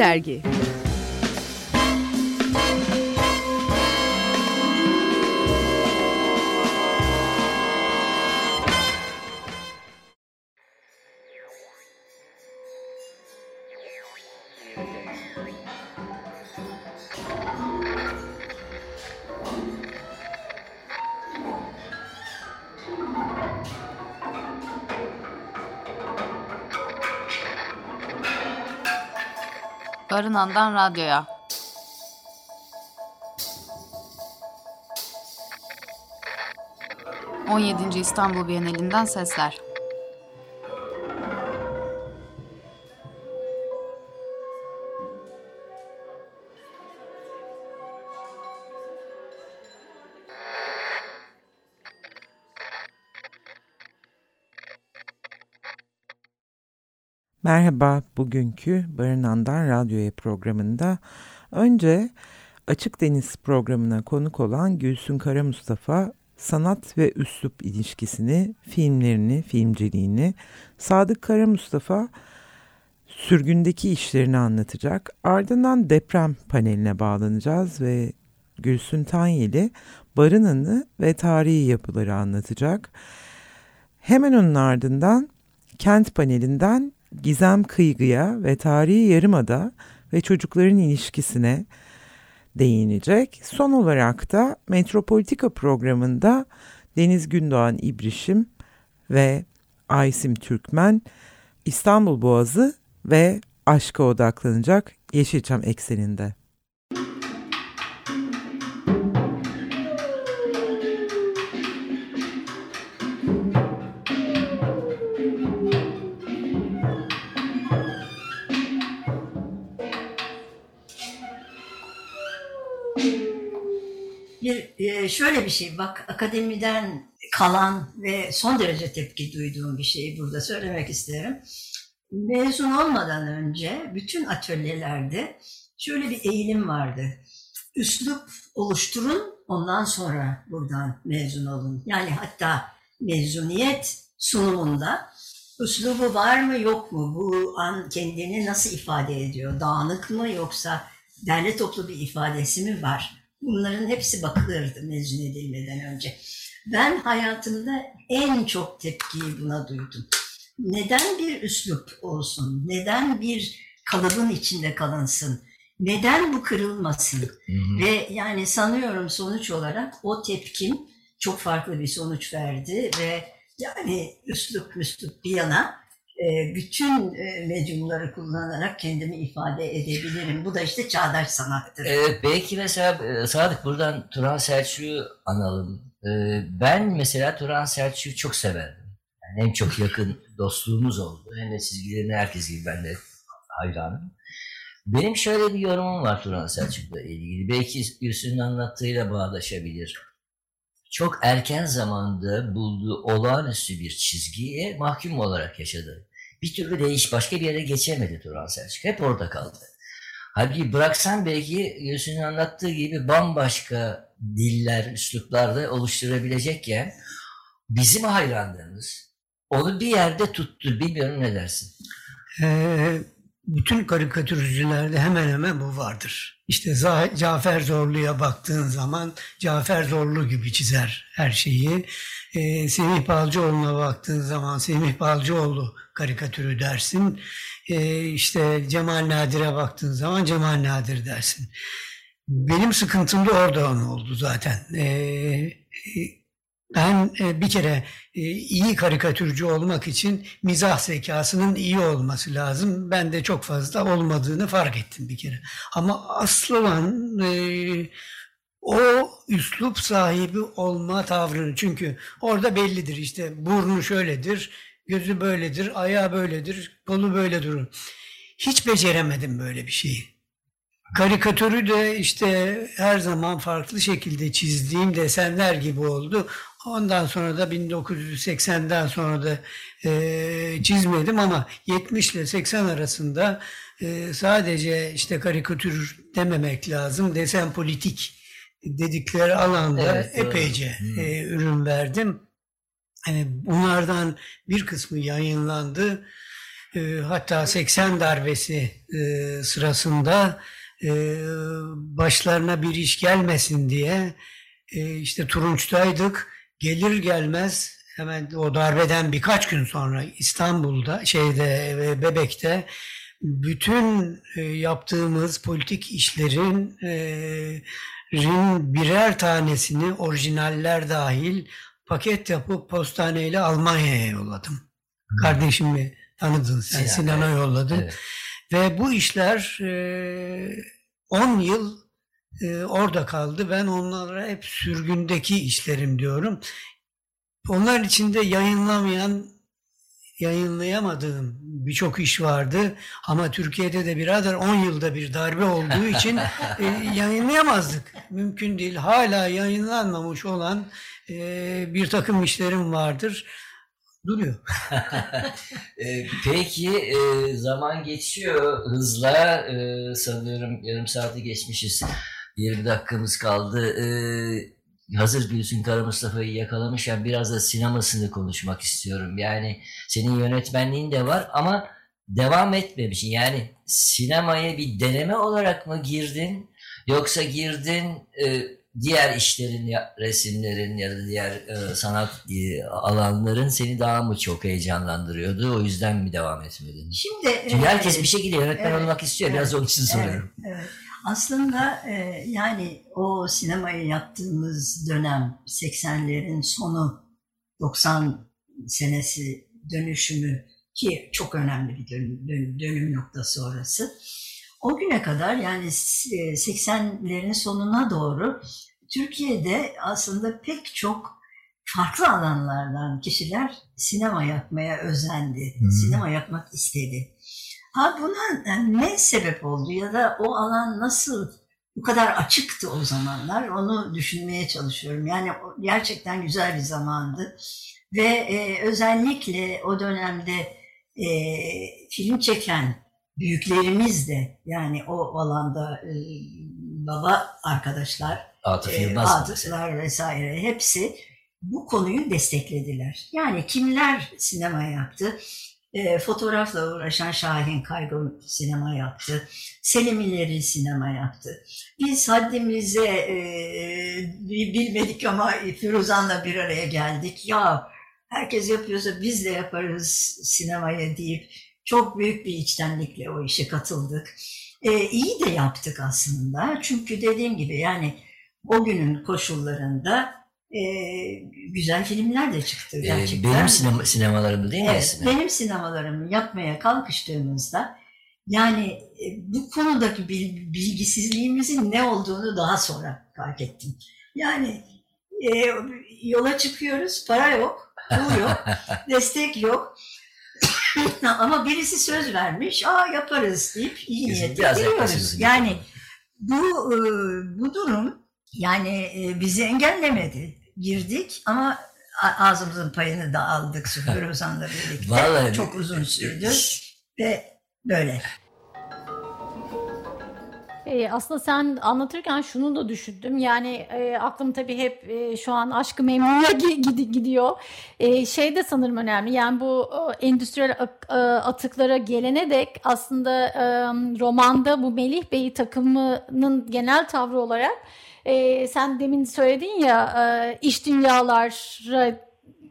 Dergi Barınan'dan radyoya. On yedinci İstanbul Bienalinden sesler. Merhaba, bugünkü Barınan'dan Radyoya programında önce Açık Deniz programına konuk olan Gülsün Kara Mustafa sanat ve üslup ilişkisini, filmlerini, filmciliğini, Sadık Kara Mustafa sürgündeki işlerini anlatacak. Ardından deprem paneline bağlanacağız ve Gülsün Tanyeli Barınan'ı ve tarihi yapıları anlatacak. Hemen onun ardından kent panelinden Gizem Kıygı'ya ve tarihi yarımada ve çocukların ilişkisine değinecek. Son olarak da Metropolitika programında Deniz Gündoğan İbrişim ve Aysim Türkmen İstanbul Boğazı ve aşka odaklanacak Yeşilçam ekseninde. E, şöyle bir şey bak akademiden kalan ve son derece tepki duyduğum bir şeyi burada söylemek isterim. Mezun olmadan önce bütün atölyelerde şöyle bir eğilim vardı. Üslup oluşturun ondan sonra buradan mezun olun. Yani hatta mezuniyet sunumunda üslubu var mı yok mu? Bu an kendini nasıl ifade ediyor? Dağınık mı yoksa derli toplu bir ifadesi mi var? Bunların hepsi bakılırdı mezun edilmeden önce. Ben hayatımda en çok tepkiyi buna duydum. Neden bir üslup olsun? Neden bir kalıbın içinde kalınsın? Neden bu kırılmasın? Hı hı. Ve yani sanıyorum sonuç olarak o tepkim çok farklı bir sonuç verdi ve yani üslup üslup bir yana bütün e, medyumları kullanarak kendimi ifade edebilirim. Bu da işte çağdaş sanattır. Evet, belki mesela e, Sadık buradan Turan Selçuk'u analım. Ben mesela Turan Selçuk'u çok severdim. Yani en çok yakın dostluğumuz oldu. Hem de çizgilerini herkes gibi ben de hayranım. Benim şöyle bir yorumum var Turan Selçuk'la ilgili. Belki Gülsün'ün anlattığıyla bağdaşabilir. Çok erken zamanda bulduğu olağanüstü bir çizgiye mahkum olarak yaşadı bir türlü değiş başka bir yere geçemedi Turan Selçuk. Hep orada kaldı. Halbuki bıraksan belki Gülsün'ün anlattığı gibi bambaşka diller, üsluplarda oluşturabilecekken bizim hayranlarımız onu bir yerde tuttu. Bilmiyorum ne dersin? Ee, bütün karikatürcülerde hemen hemen bu vardır. İşte Cafer Zorlu'ya baktığın zaman Cafer Zorlu gibi çizer her şeyi. Ee, Semih Balcıoğlu'na baktığın zaman Semih Balcıoğlu karikatürü dersin. Ee, işte Cemal Nadir'e baktığın zaman Cemal Nadir dersin. Benim sıkıntım da oradan oldu zaten. Ee, ben e, bir kere e, iyi karikatürcü olmak için mizah zekasının iyi olması lazım. Ben de çok fazla olmadığını fark ettim bir kere. Ama asıl olan e, o üslup sahibi olma tavrını çünkü orada bellidir işte burnu şöyledir, gözü böyledir, ayağı böyledir, kolu böyle durur. Hiç beceremedim böyle bir şeyi. Karikatürü de işte her zaman farklı şekilde çizdiğim desenler gibi oldu. Ondan sonra da 1980'den sonra da e, çizmedim ama 70 ile 80 arasında e, sadece işte karikatür dememek lazım. Desen politik dedikleri alanda evet, epeyce e, ürün verdim. Yani bunlardan bir kısmı yayınlandı. e, hatta 80 darbesi e, sırasında e, başlarına bir iş gelmesin diye e, işte Turunç'taydık. Gelir gelmez hemen o darbeden birkaç gün sonra İstanbul'da şeyde e, Bebek'te bütün e, yaptığımız politik işlerin e, birer tanesini orijinaller dahil paket yapıp postaneyle Almanya'ya yolladım. Kardeşimi tanıdın sen Sinan, Sinan'a evet. yolladım. Evet. Ve bu işler e, 10 yıl e, orada kaldı. Ben onlara hep sürgündeki işlerim diyorum. Onlar içinde yayınlamayan, yayınlayamadığım birçok iş vardı. Ama Türkiye'de de birader 10 yılda bir darbe olduğu için e, yayınlayamazdık. Mümkün değil. Hala yayınlanmamış olan e, bir takım işlerim vardır. Duruyor. Ee, Peki e, zaman geçiyor hızla Ee, sanıyorum yarım saati geçmişiz 20 dakikamız kaldı Ee, hazır Gülsün Kara Mustafa'yı yakalamışken biraz da sinemasını konuşmak istiyorum yani senin yönetmenliğin de var ama devam etmemişsin yani sinemaya bir deneme olarak mı girdin yoksa girdin e, diğer işlerin ya, resimlerin ya da diğer e, sanat e, alanların seni daha mı çok heyecanlandırıyordu? O yüzden mi devam etmedin? Şimdi Çünkü e, herkes bir şekilde yönetmen evet, olmak istiyor. Biraz evet, onun için soruyorum. Evet, evet. Aslında e, yani o sinemayı yaptığımız dönem 80'lerin sonu 90 senesi dönüşümü ki çok önemli bir dönüm, dönüm, dönüm noktası orası. O güne kadar yani e, 80'lerin sonuna doğru Türkiye'de aslında pek çok farklı alanlardan kişiler sinema yapmaya özendi. Hı. Sinema yapmak istedi. Ha buna ne sebep oldu ya da o alan nasıl bu kadar açıktı o zamanlar onu düşünmeye çalışıyorum. Yani gerçekten güzel bir zamandı ve e, özellikle o dönemde e, film çeken büyüklerimiz de yani o alanda e, baba arkadaşlar, Atıf e, atıflar vesaire hepsi bu konuyu desteklediler. Yani kimler sinema yaptı? E, fotoğrafla uğraşan Şahin Kaygun sinema yaptı. Selim İleri sinema yaptı. Biz haddimize e, bilmedik ama Firuzan'la bir araya geldik. Ya herkes yapıyorsa biz de yaparız sinemaya deyip çok büyük bir içtenlikle o işe katıldık. E, iyi de yaptık aslında. Çünkü dediğim gibi yani o günün koşullarında e, güzel filmler de çıktı gerçekten. benim sinema, sinemalarımda değil mi Evet, benim sinemalarımı yapmaya kalkıştığımızda yani e, bu konudaki bil- bilgisizliğimizin ne olduğunu daha sonra fark ettim. Yani e, yola çıkıyoruz, para yok, pul yok, destek yok. Ama birisi söz vermiş, aa yaparız deyip iyi niyetle giriyoruz. Yani bu e, bu durum yani e, bizi engellemedi. Girdik ama ağzımızın payını da aldık Süper Ozan'la birlikte. Vallahi Çok uzun sürdü ve böyle. E, aslında sen anlatırken şunu da düşündüm. Yani e, aklım tabii hep e, şu an aşkı memnuya gi- gidiyor. E, şey de sanırım önemli. Yani bu e, endüstriyel e, atıklara gelene dek aslında e, romanda bu Melih Bey takımının genel tavrı olarak e, sen demin söyledin ya e, iş dünyalara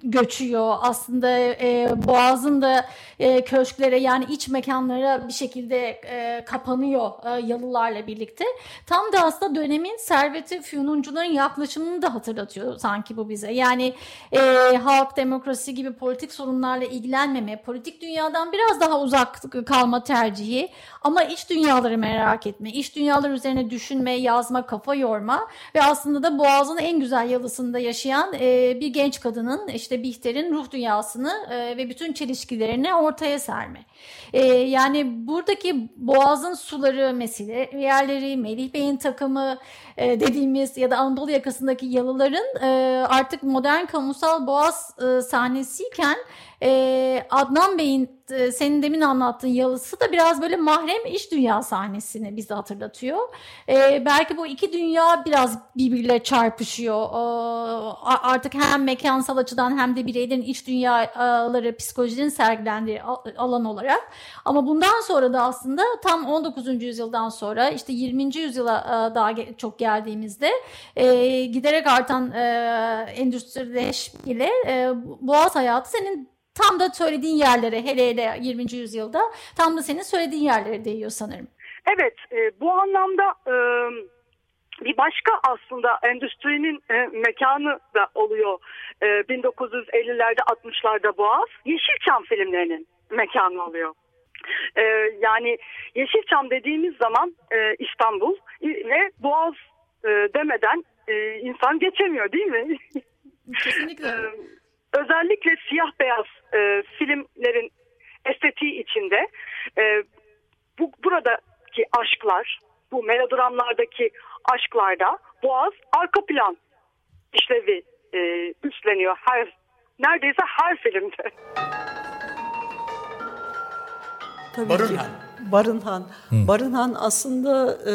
göçüyor. Aslında e, Boğaz'ın da e, köşklere yani iç mekanlara bir şekilde e, kapanıyor e, yalılarla birlikte. Tam da aslında dönemin serveti füyununcuların yaklaşımını da hatırlatıyor sanki bu bize. Yani e, halk demokrasi gibi politik sorunlarla ilgilenmeme, politik dünyadan biraz daha uzak kalma tercihi ama iç dünyaları merak etme, iç dünyalar üzerine düşünme, yazma, kafa yorma ve aslında da Boğaz'ın en güzel yalısında yaşayan e, bir genç kadının işte Bihter'in ruh dünyasını e, ve bütün çelişkilerini ortaya serme. E, yani buradaki Boğaz'ın suları mesele yerleri, Melih Bey'in takımı e, dediğimiz ya da Anadolu yakasındaki yalıların e, artık modern kamusal Boğaz e, sahnesiyken e, Adnan Bey'in e, senin demin anlattığın yalısı da biraz böyle mahrem iş dünya sahnesini bize hatırlatıyor. E, belki bu iki dünya biraz birbiriyle çarpışıyor. E, artık hem mekansal açıdan hem de bireylerin iç dünyaları psikolojinin sergilendiği alan olarak. Ama bundan sonra da aslında tam 19. yüzyıldan sonra işte 20. yüzyıla e, daha çok geldiğimizde e, giderek artan e, endüstrileşmeyle e, boğaz hayatı senin tam da söylediğin yerlere hele hele 20. yüzyılda tam da senin söylediğin yerlere değiyor sanırım. Evet e, bu anlamda e, bir başka aslında endüstrinin e, mekanı da oluyor e, 1950'lerde 60'larda Boğaz Yeşilçam filmlerinin mekanı oluyor. E, yani Yeşilçam dediğimiz zaman e, İstanbul ve Boğaz e, demeden e, insan geçemiyor değil mi? Kesinlikle. özellikle siyah beyaz e, filmlerin estetiği içinde e, bu buradaki aşklar, bu melodramlardaki aşklarda Boğaz arka plan işlevi e, üstleniyor her neredeyse her filmde. Tabii Barınhan. Ki. Barınhan. Hı. Barınhan aslında e,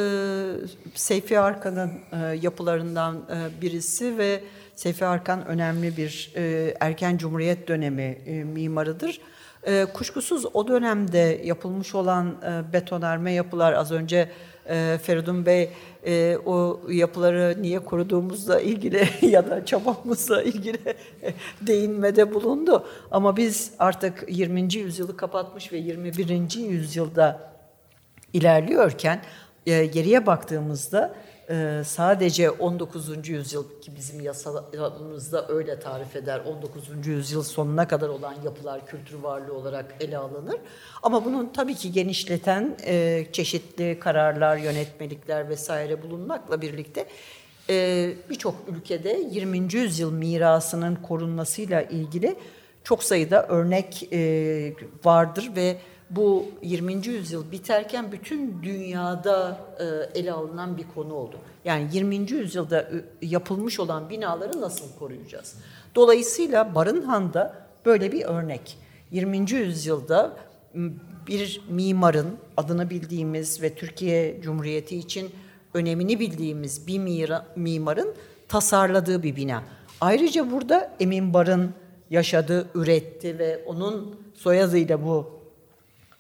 Seyfi Arkan'ın e, yapılarından e, birisi ve Seyfi Arkan önemli bir e, erken cumhuriyet dönemi e, mimarıdır. E, kuşkusuz o dönemde yapılmış olan e, betonarme yapılar az önce e, Feridun Bey e, o yapıları niye koruduğumuzla ilgili ya da çabamızla ilgili değinmede bulundu. Ama biz artık 20. yüzyılı kapatmış ve 21. yüzyılda ilerliyorken e, geriye baktığımızda ee, sadece 19. yüzyıl ki bizim yasalarımızda öyle tarif eder 19. yüzyıl sonuna kadar olan yapılar kültür varlığı olarak ele alınır. Ama bunun tabii ki genişleten e, çeşitli kararlar, yönetmelikler vesaire bulunmakla birlikte e, birçok ülkede 20. yüzyıl mirasının korunmasıyla ilgili çok sayıda örnek e, vardır ve bu 20. yüzyıl biterken bütün dünyada e, ele alınan bir konu oldu. Yani 20. yüzyılda yapılmış olan binaları nasıl koruyacağız? Dolayısıyla Barınhan'da böyle bir örnek. 20. yüzyılda bir mimarın adını bildiğimiz ve Türkiye Cumhuriyeti için önemini bildiğimiz bir mimarın tasarladığı bir bina. Ayrıca burada Emin Bar'ın yaşadığı, üretti ve onun soyadıyla bu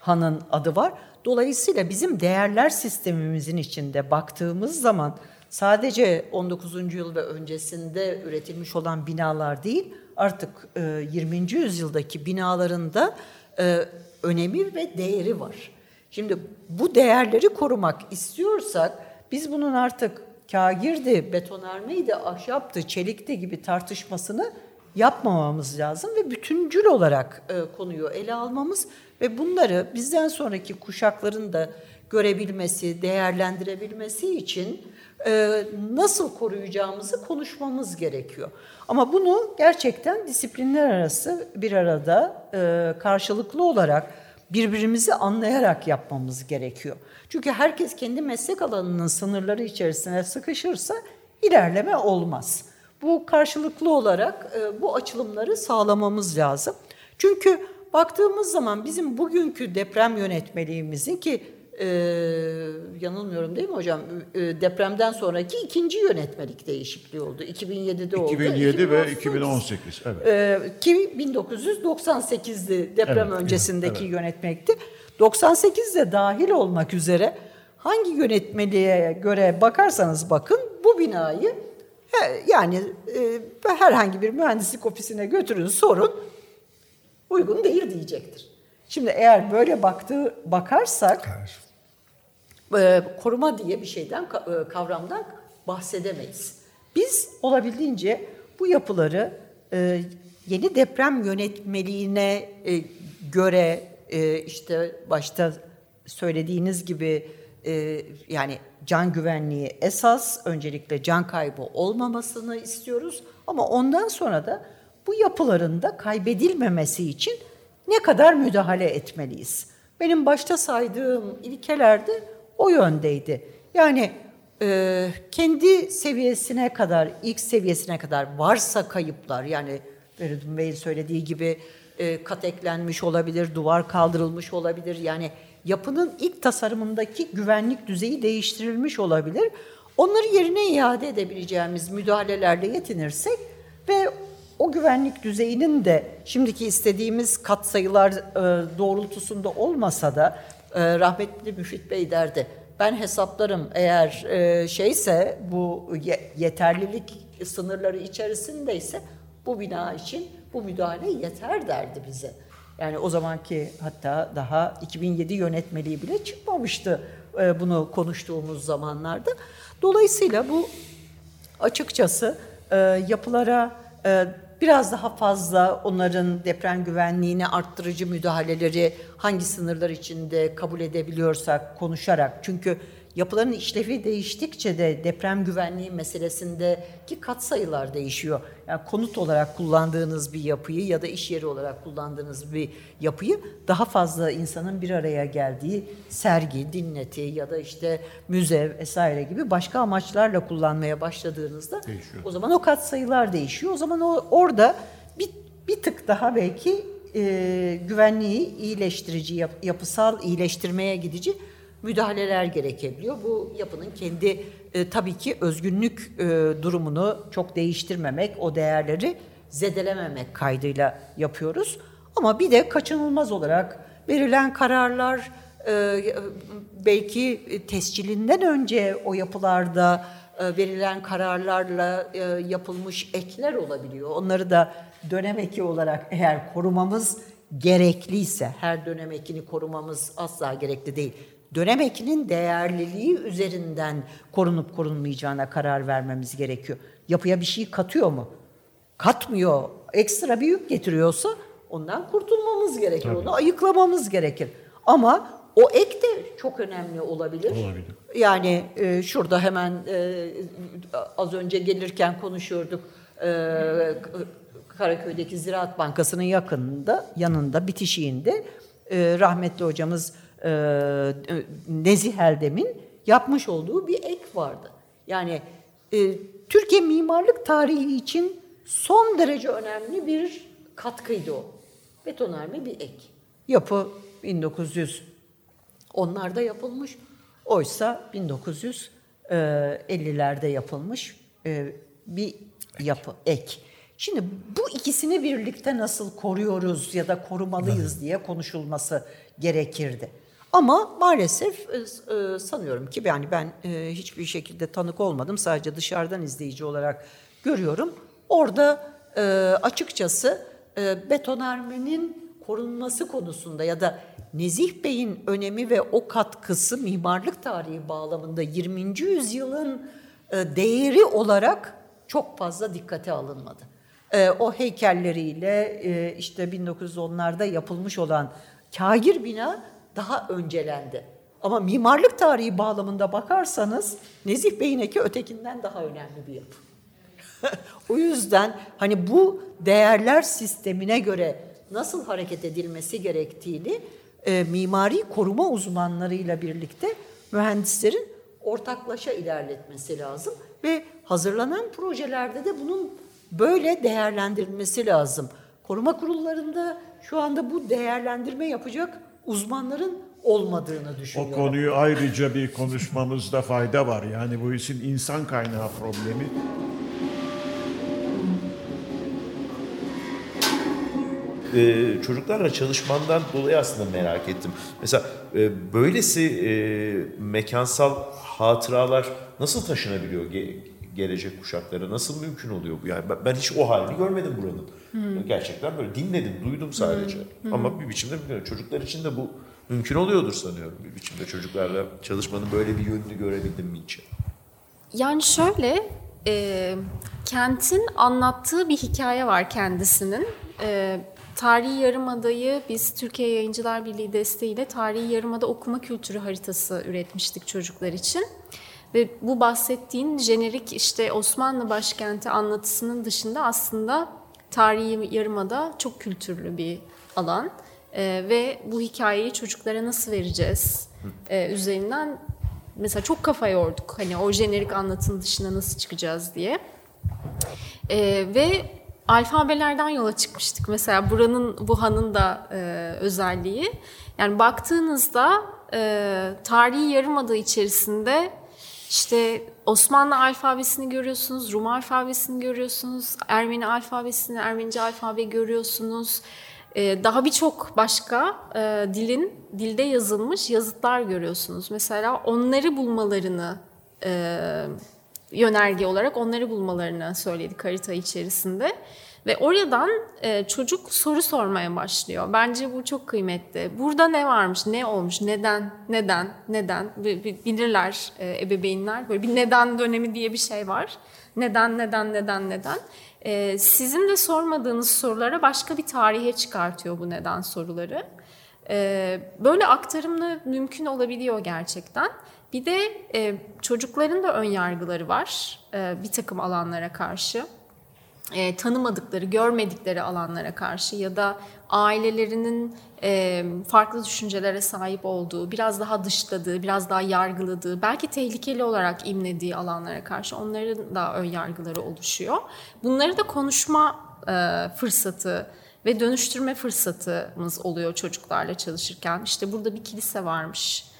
hanın adı var. Dolayısıyla bizim değerler sistemimizin içinde baktığımız zaman sadece 19. yıl ve öncesinde üretilmiş olan binalar değil, artık 20. E, yüzyıldaki binalarında e, önemi ve değeri var. Şimdi bu değerleri korumak istiyorsak biz bunun artık kagirdi, betonarmeydi, ahşaptı, çelikti gibi tartışmasını yapmamamız lazım ve bütüncül olarak e, konuyu ele almamız ve bunları bizden sonraki kuşakların da görebilmesi, değerlendirebilmesi için e, nasıl koruyacağımızı konuşmamız gerekiyor. Ama bunu gerçekten disiplinler arası bir arada e, karşılıklı olarak birbirimizi anlayarak yapmamız gerekiyor. Çünkü herkes kendi meslek alanının sınırları içerisine sıkışırsa ilerleme olmaz. Bu karşılıklı olarak e, bu açılımları sağlamamız lazım. Çünkü baktığımız zaman bizim bugünkü deprem yönetmeliğimizin ki e, yanılmıyorum değil mi hocam? E, depremden sonraki ikinci yönetmelik değişikliği oldu. 2007'de oldu. 2007 ve 2018. Evet. E, ki 1998'di deprem evet, öncesindeki evet. yönetmelikti. 98'de dahil olmak üzere hangi yönetmeliğe göre bakarsanız bakın bu binayı yani e, herhangi bir mühendislik ofisine götürün sorun uygun değil diyecektir. Şimdi eğer böyle baktığı bakarsak e, koruma diye bir şeyden e, kavramdan bahsedemeyiz. Biz olabildiğince bu yapıları e, yeni deprem yönetmeliğine e, göre e, işte başta söylediğiniz gibi e, yani can güvenliği esas öncelikle can kaybı olmamasını istiyoruz ama ondan sonra da bu yapıların da kaybedilmemesi için ne kadar müdahale etmeliyiz? Benim başta saydığım ilkelerde o yöndeydi. Yani e, kendi seviyesine kadar, ilk seviyesine kadar varsa kayıplar yani Feridun Bey'in söylediği gibi e, kat eklenmiş olabilir, duvar kaldırılmış olabilir. Yani yapının ilk tasarımındaki güvenlik düzeyi değiştirilmiş olabilir. Onları yerine iade edebileceğimiz müdahalelerle yetinirsek ve o güvenlik düzeyinin de şimdiki istediğimiz katsayılar e, doğrultusunda olmasa da e, rahmetli Müfit Bey derdi. Ben hesaplarım eğer e, şeyse bu yeterlilik sınırları içerisindeyse bu bina için bu müdahale yeter derdi bize. Yani o zamanki hatta daha 2007 yönetmeliği bile çıkmamıştı e, bunu konuştuğumuz zamanlarda. Dolayısıyla bu açıkçası e, yapılara e, biraz daha fazla onların deprem güvenliğini arttırıcı müdahaleleri hangi sınırlar içinde kabul edebiliyorsak konuşarak çünkü yapıların işlevi değiştikçe de deprem güvenliği meselesindeki katsayılar değişiyor. Yani konut olarak kullandığınız bir yapıyı ya da iş yeri olarak kullandığınız bir yapıyı daha fazla insanın bir araya geldiği sergi, dinleti ya da işte müze vesaire gibi başka amaçlarla kullanmaya başladığınızda değişiyor. o zaman o katsayılar değişiyor. O zaman o orada bir, bir tık daha belki e, güvenliği iyileştirici, yap, yapısal iyileştirmeye gidici müdahaleler gerekebiliyor. Bu yapının kendi e, tabii ki özgünlük e, durumunu çok değiştirmemek, o değerleri zedelememek kaydıyla yapıyoruz. Ama bir de kaçınılmaz olarak verilen kararlar e, belki tescilinden önce o yapılarda e, verilen kararlarla e, yapılmış ekler olabiliyor. Onları da dönem eki olarak eğer korumamız gerekliyse, her dönem ekini korumamız asla gerekli değil dönem ekinin değerliliği üzerinden korunup korunmayacağına karar vermemiz gerekiyor. Yapıya bir şey katıyor mu? Katmıyor. Ekstra bir yük getiriyorsa ondan kurtulmamız gerekir. Tabii. Onu ayıklamamız gerekir. Ama o ek de çok önemli olabilir. Olabilir. Yani e, şurada hemen e, az önce gelirken konuşuyorduk. E, Karaköy'deki Ziraat Bankası'nın yakınında, yanında, bitişiğinde e, rahmetli hocamız e, Nezih Eldem'in yapmış olduğu bir ek vardı. Yani e, Türkiye mimarlık tarihi için son derece önemli bir katkıydı o. Betonarme bir ek. Yapı 1900 onlarda yapılmış. Oysa 1950'lerde e, yapılmış e, bir yapı, ek. Şimdi bu ikisini birlikte nasıl koruyoruz ya da korumalıyız diye konuşulması gerekirdi. Ama maalesef e, e, sanıyorum ki yani ben e, hiçbir şekilde tanık olmadım. Sadece dışarıdan izleyici olarak görüyorum. Orada açıkçası betonarmenin korunması konusunda ya da Nezih Bey'in önemi ve o katkısı mimarlık tarihi bağlamında 20. yüzyılın değeri olarak çok fazla dikkate alınmadı. O heykelleriyle işte 1910'larda yapılmış olan kagir bina daha öncelendi. Ama mimarlık tarihi bağlamında bakarsanız Nezih Bey'in eki ötekinden daha önemli bir yapı. o yüzden hani bu değerler sistemine göre nasıl hareket edilmesi gerektiğini e, mimari koruma uzmanlarıyla birlikte mühendislerin ortaklaşa ilerletmesi lazım ve hazırlanan projelerde de bunun böyle değerlendirilmesi lazım. Koruma kurullarında şu anda bu değerlendirme yapacak uzmanların olmadığını düşünüyorum. O konuyu ayrıca bir konuşmamızda fayda var. Yani bu işin insan kaynağı problemi. Ee, çocuklarla çalışmandan dolayı aslında merak ettim. Mesela e, böylesi e, mekansal hatıralar nasıl taşınabiliyor ge- gelecek kuşaklara? Nasıl mümkün oluyor bu? Yani ben hiç o halini görmedim buranın. Hmm. Gerçekten böyle dinledim, duydum sadece. Hmm. Ama bir biçimde bilmiyorum. Çocuklar için de bu mümkün oluyordur sanıyorum bir biçimde. Çocuklarla çalışmanın böyle bir yönünü görebildim mi hiç? Yani şöyle, e, kentin anlattığı bir hikaye var kendisinin. E, Tarihi Yarımada'yı biz Türkiye Yayıncılar Birliği desteğiyle Tarihi Yarımada okuma kültürü haritası üretmiştik çocuklar için. Ve bu bahsettiğin jenerik işte Osmanlı başkenti anlatısının dışında aslında tarihi yarımada çok kültürlü bir alan. Ee, ve bu hikayeyi çocuklara nasıl vereceğiz ee, üzerinden mesela çok kafa yorduk. Hani o jenerik anlatının dışına nasıl çıkacağız diye. Ee, ve alfabelerden yola çıkmıştık. Mesela buranın, Wuhan'ın da e, özelliği. Yani baktığınızda e, tarihi yarımada içerisinde işte Osmanlı alfabesini görüyorsunuz, Rum alfabesini görüyorsunuz, Ermeni alfabesini, Ermenice alfabe görüyorsunuz. Ee, daha birçok başka e, dilin dilde yazılmış yazıtlar görüyorsunuz. Mesela onları bulmalarını e, yönerge olarak onları bulmalarını söyledik harita içerisinde. Ve oradan e, çocuk soru sormaya başlıyor. Bence bu çok kıymetli. Burada ne varmış, ne olmuş, neden, neden, neden bilirler e, ebeveynler. Böyle bir neden dönemi diye bir şey var. Neden, neden, neden, neden. E, sizin de sormadığınız sorulara başka bir tarihe çıkartıyor bu neden soruları. E, böyle aktarımlı mümkün olabiliyor gerçekten. Bir de e, çocukların da ön yargıları var e, bir takım alanlara karşı e, tanımadıkları, görmedikleri alanlara karşı ya da ailelerinin e, farklı düşüncelere sahip olduğu, biraz daha dışladığı, biraz daha yargıladığı, belki tehlikeli olarak imlediği alanlara karşı onların da ön yargıları oluşuyor. Bunları da konuşma e, fırsatı ve dönüştürme fırsatımız oluyor çocuklarla çalışırken. İşte burada bir kilise varmış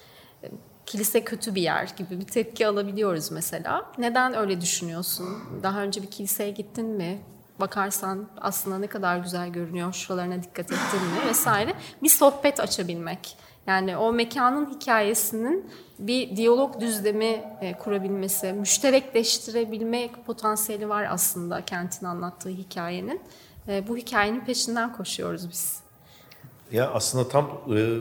kilise kötü bir yer gibi bir tepki alabiliyoruz mesela. Neden öyle düşünüyorsun? Daha önce bir kiliseye gittin mi? Bakarsan aslında ne kadar güzel görünüyor, şuralarına dikkat ettin mi vesaire. Bir sohbet açabilmek. Yani o mekanın hikayesinin bir diyalog düzlemi e, kurabilmesi, müşterekleştirebilme potansiyeli var aslında kentin anlattığı hikayenin. E, bu hikayenin peşinden koşuyoruz biz. Ya aslında tam e,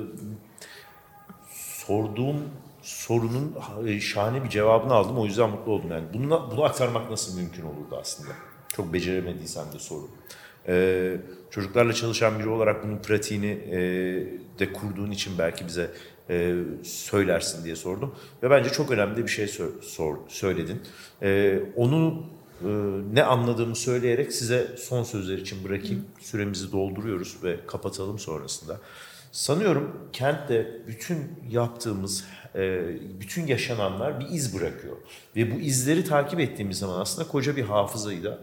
sorduğum sorunun e, şahane bir cevabını aldım. O yüzden mutlu oldum. Yani bunu, bunu aktarmak nasıl mümkün olurdu aslında? Çok beceremediysem de soru. Ee, çocuklarla çalışan biri olarak bunun pratiğini e, de kurduğun için belki bize e, söylersin diye sordum. Ve bence çok önemli bir şey sor, sor, söyledin. E, onu e, ne anladığımı söyleyerek size son sözler için bırakayım. Süremizi dolduruyoruz ve kapatalım sonrasında. Sanıyorum kentte bütün yaptığımız, bütün yaşananlar bir iz bırakıyor. Ve bu izleri takip ettiğimiz zaman aslında koca bir hafızayı da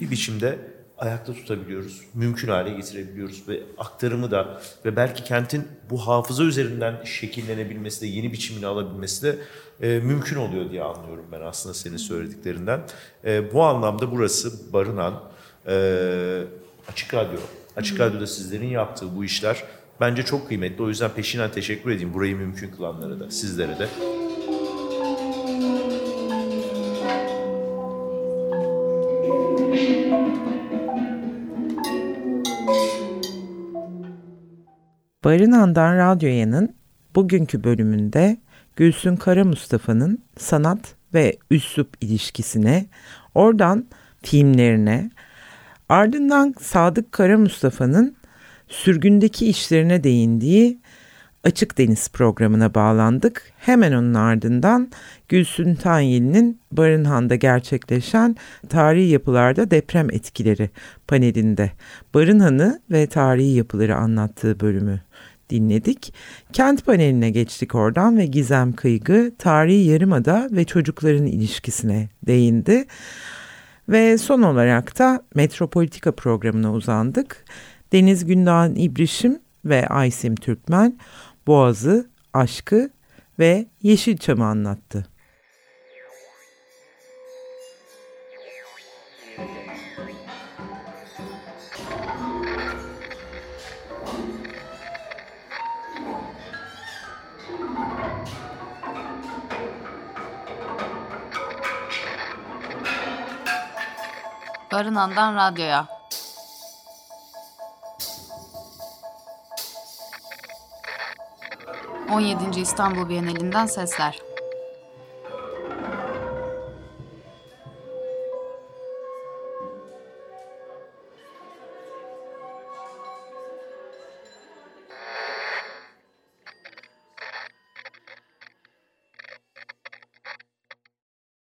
bir biçimde ayakta tutabiliyoruz, mümkün hale getirebiliyoruz ve aktarımı da ve belki kentin bu hafıza üzerinden şekillenebilmesi de, yeni biçimini alabilmesi de e, mümkün oluyor diye anlıyorum ben aslında senin söylediklerinden. E, bu anlamda burası barınan e, Açık Radyo. Açık Radyo'da sizlerin yaptığı bu işler bence çok kıymetli. O yüzden peşinden teşekkür edeyim burayı mümkün kılanlara da, sizlere de. Barınan'dan Radyoya'nın bugünkü bölümünde Gülsün Kara Mustafa'nın sanat ve üslup ilişkisine, oradan filmlerine, ardından Sadık Kara Mustafa'nın sürgündeki işlerine değindiği Açık Deniz programına bağlandık. Hemen onun ardından Gülsün Tanyeli'nin Barınhan'da gerçekleşen tarihi yapılarda deprem etkileri panelinde Barınhan'ı ve tarihi yapıları anlattığı bölümü dinledik. Kent paneline geçtik oradan ve Gizem Kıygı tarihi yarımada ve çocukların ilişkisine değindi. Ve son olarak da Metropolitika programına uzandık. Deniz Gündoğan İbrişim ve Aysim Türkmen Boğaz'ı, aşkı ve Yeşilçam'ı anlattı. Barınan'dan radyoya. 17. İstanbul Bienalinden sesler.